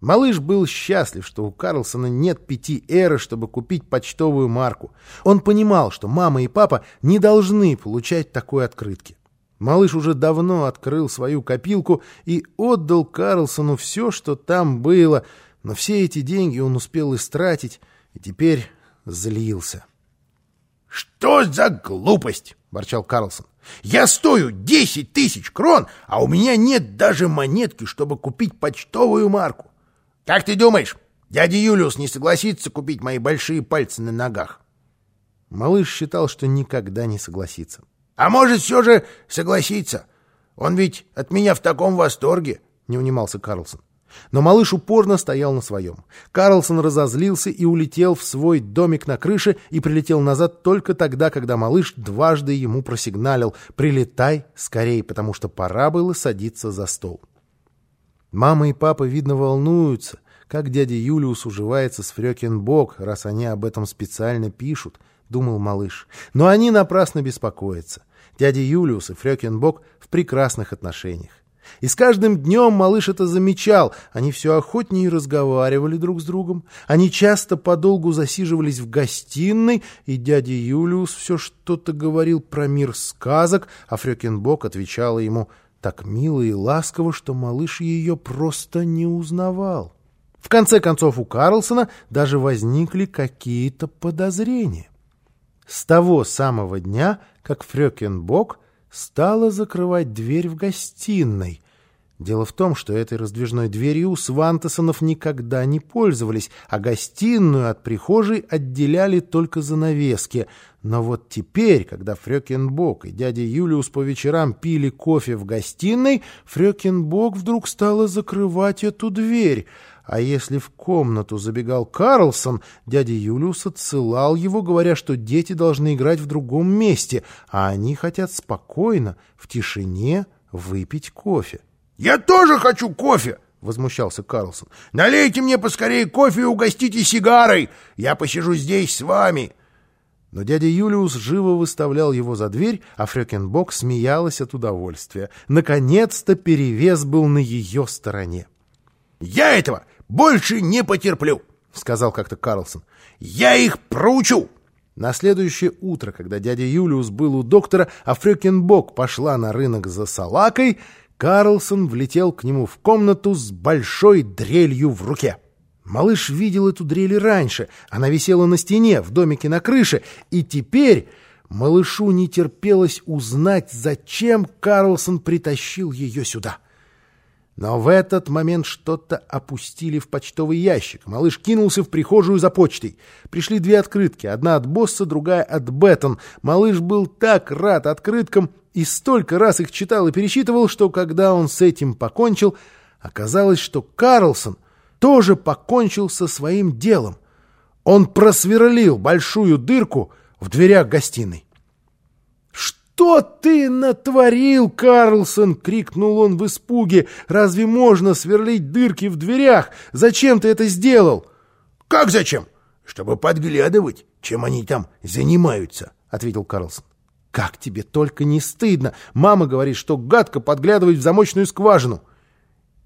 Малыш был счастлив, что у Карлсона нет пяти эры, чтобы купить почтовую марку. Он понимал, что мама и папа не должны получать такой открытки. Малыш уже давно открыл свою копилку и отдал Карлсону все, что там было, но все эти деньги он успел истратить и теперь злился. «Что за глупость?» — ворчал Карлсон. «Я стою десять тысяч крон, а у меня нет даже монетки, чтобы купить почтовую марку. Как ты думаешь, дядя Юлиус не согласится купить мои большие пальцы на ногах? Малыш считал, что никогда не согласится. А может, все же согласится? Он ведь от меня в таком восторге, не унимался Карлсон. Но малыш упорно стоял на своем. Карлсон разозлился и улетел в свой домик на крыше и прилетел назад только тогда, когда малыш дважды ему просигналил «Прилетай скорей, потому что пора было садиться за стол». Мама и папа, видно, волнуются, как дядя Юлиус уживается с Фрёкинбок, раз они об этом специально пишут, — думал малыш. Но они напрасно беспокоятся. Дядя Юлиус и Фрёкинбок в прекрасных отношениях. И с каждым днем малыш это замечал. Они все охотнее разговаривали друг с другом. Они часто подолгу засиживались в гостиной, и дядя Юлиус все что-то говорил про мир сказок, а Фрёкинбок отвечала ему — так мило и ласково, что малыш ее просто не узнавал. В конце концов у Карлсона даже возникли какие-то подозрения. С того самого дня, как Фрёкенбок стала закрывать дверь в гостиной, Дело в том, что этой раздвижной дверью Свантесонов никогда не пользовались, а гостиную от прихожей отделяли только занавески. Но вот теперь, когда Фрёкинбок и дядя Юлиус по вечерам пили кофе в гостиной, Фрёкинбок вдруг стала закрывать эту дверь. А если в комнату забегал Карлсон, дядя Юлиус отсылал его, говоря, что дети должны играть в другом месте, а они хотят спокойно, в тишине выпить кофе. «Я тоже хочу кофе!» — возмущался Карлсон. «Налейте мне поскорее кофе и угостите сигарой! Я посижу здесь с вами!» Но дядя Юлиус живо выставлял его за дверь, а Фрёкинбок смеялась от удовольствия. Наконец-то перевес был на ее стороне. «Я этого больше не потерплю!» — сказал как-то Карлсон. «Я их проучу!» На следующее утро, когда дядя Юлиус был у доктора, а Фрёкинбок пошла на рынок за салакой, Карлсон влетел к нему в комнату с большой дрелью в руке. Малыш видел эту дрель раньше. Она висела на стене, в домике на крыше. И теперь малышу не терпелось узнать, зачем Карлсон притащил ее сюда. Но в этот момент что-то опустили в почтовый ящик. Малыш кинулся в прихожую за почтой. Пришли две открытки, одна от босса, другая от Беттон. Малыш был так рад открыткам и столько раз их читал и пересчитывал, что когда он с этим покончил, оказалось, что Карлсон тоже покончил со своим делом. Он просверлил большую дырку в дверях гостиной. «Что ты натворил, Карлсон?» — крикнул он в испуге. «Разве можно сверлить дырки в дверях? Зачем ты это сделал?» «Как зачем? Чтобы подглядывать, чем они там занимаются», — ответил Карлсон. «Как тебе только не стыдно! Мама говорит, что гадко подглядывать в замочную скважину!»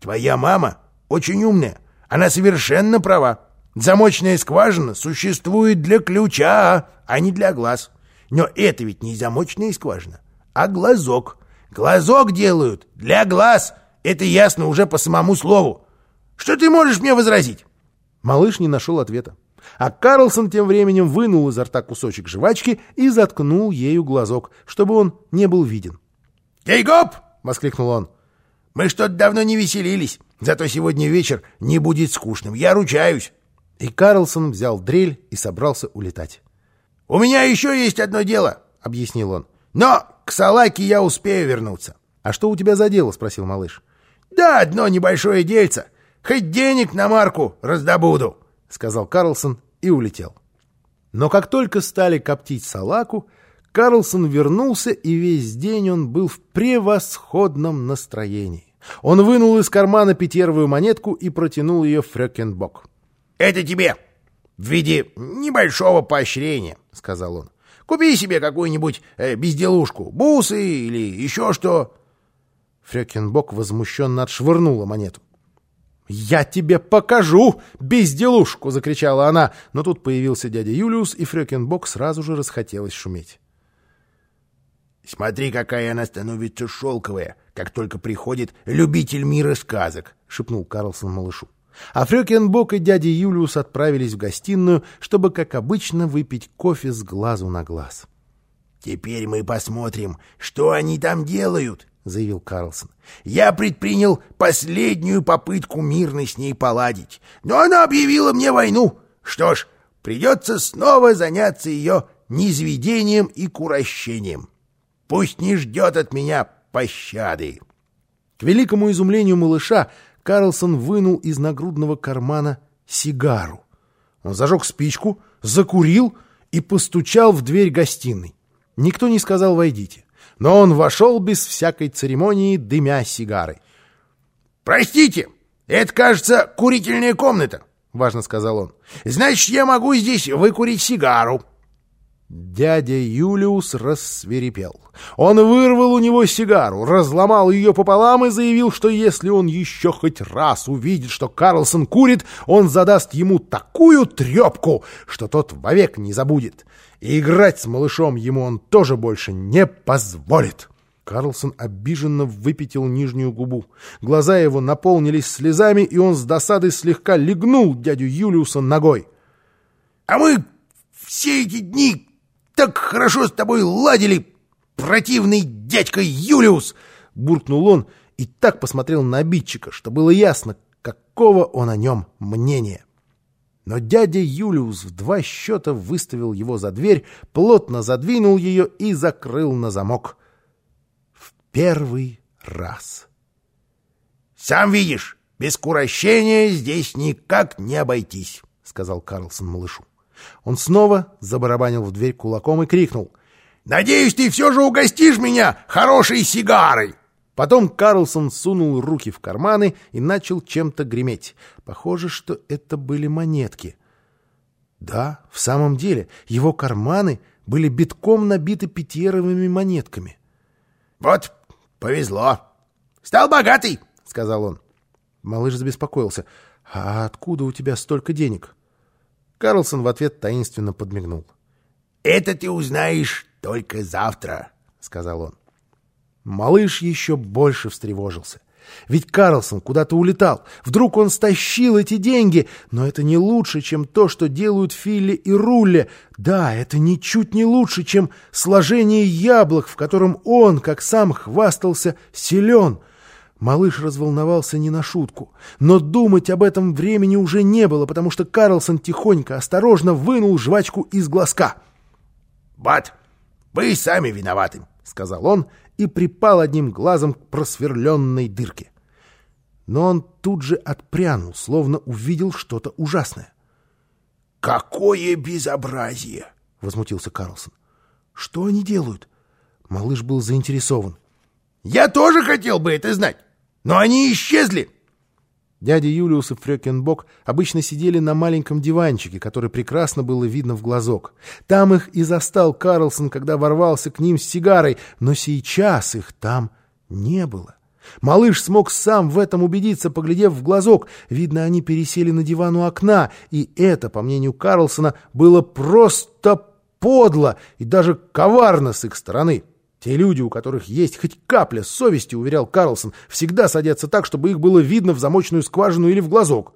«Твоя мама очень умная. Она совершенно права. Замочная скважина существует для ключа, а не для глаз». Но это ведь не замочная скважина, а глазок. Глазок делают для глаз. Это ясно уже по самому слову. Что ты можешь мне возразить? Малыш не нашел ответа. А Карлсон тем временем вынул изо рта кусочек жвачки и заткнул ею глазок, чтобы он не был виден. «Эй-гоп!» — воскликнул он. «Мы что-то давно не веселились, зато сегодня вечер не будет скучным, я ручаюсь». И Карлсон взял дрель и собрался улетать. «У меня еще есть одно дело», — объяснил он. «Но к Салаке я успею вернуться». «А что у тебя за дело?» — спросил малыш. «Да, одно небольшое дельце. Хоть денег на марку раздобуду», — сказал Карлсон и улетел. Но как только стали коптить салаку, Карлсон вернулся, и весь день он был в превосходном настроении. Он вынул из кармана пятеровую монетку и протянул ее Фрёкенбок. «Это тебе!» в виде небольшого поощрения, — сказал он. — Купи себе какую-нибудь э, безделушку, бусы или еще что. Фрёкинбок возмущенно отшвырнула монету. — «Я тебе покажу, безделушку!» — закричала она, но тут появился дядя Юлиус, и Фрёкинбок сразу же расхотелось шуметь. «Смотри, какая она становится шелковая, как только приходит любитель мира сказок!» — шепнул Карлсон малышу. А Фрёкинбок и дядя Юлиус отправились в гостиную, чтобы, как обычно, выпить кофе с глазу на глаз. «Теперь мы посмотрим, что они там делают», — заявил Карлсон. «Я предпринял последнюю попытку мирно с ней поладить, но она объявила мне войну. Что ж, придется снова заняться ее низведением и курощением. Пусть не ждет от меня пощады». К великому изумлению малыша Карлсон вынул из нагрудного кармана сигару. Он зажег спичку, закурил и постучал в дверь гостиной. Никто не сказал «войдите», но он вошел без всякой церемонии, дымя сигарой. «Простите, это, кажется, курительная комната», — важно сказал он. «Значит, я могу здесь выкурить сигару». Дядя Юлиус рассверепел. Он вырвал у него сигару, разломал ее пополам и заявил, что если он еще хоть раз увидит, что Карлсон курит, он задаст ему такую трепку, что тот вовек не забудет. И играть с малышом ему он тоже больше не позволит. Карлсон обиженно выпятил нижнюю губу. Глаза его наполнились слезами, и он с досадой слегка легнул дядю Юлиуса ногой. — А мы все эти дни так хорошо с тобой ладили, противный дядька Юлиус!» Буркнул он и так посмотрел на обидчика, что было ясно, какого он о нем мнения. Но дядя Юлиус в два счета выставил его за дверь, плотно задвинул ее и закрыл на замок. В первый раз. «Сам видишь, без курощения здесь никак не обойтись», — сказал Карлсон малышу. Он снова забарабанил в дверь кулаком и крикнул. «Надеюсь, ты все же угостишь меня хорошей сигарой!» Потом Карлсон сунул руки в карманы и начал чем-то греметь. Похоже, что это были монетки. Да, в самом деле, его карманы были битком набиты пятьеровыми монетками. «Вот, повезло. Стал богатый!» — сказал он. Малыш забеспокоился. «А откуда у тебя столько денег?» Карлсон в ответ таинственно подмигнул. «Это ты узнаешь только завтра», — сказал он. Малыш еще больше встревожился. Ведь Карлсон куда-то улетал. Вдруг он стащил эти деньги. Но это не лучше, чем то, что делают Филли и Рулли. Да, это ничуть не лучше, чем сложение яблок, в котором он, как сам хвастался, силен — Малыш разволновался не на шутку, но думать об этом времени уже не было, потому что Карлсон тихонько, осторожно вынул жвачку из глазка. «Бат, вы сами виноваты», — сказал он и припал одним глазом к просверленной дырке. Но он тут же отпрянул, словно увидел что-то ужасное. «Какое безобразие!» — возмутился Карлсон. «Что они делают?» Малыш был заинтересован. «Я тоже хотел бы это знать!» Но они исчезли!» Дядя Юлиус и Фрёкинбок обычно сидели на маленьком диванчике, который прекрасно было видно в глазок. Там их и застал Карлсон, когда ворвался к ним с сигарой, но сейчас их там не было. Малыш смог сам в этом убедиться, поглядев в глазок. Видно, они пересели на диван у окна, и это, по мнению Карлсона, было просто подло и даже коварно с их стороны. Те люди, у которых есть хоть капля совести, уверял Карлсон, всегда садятся так, чтобы их было видно в замочную скважину или в глазок.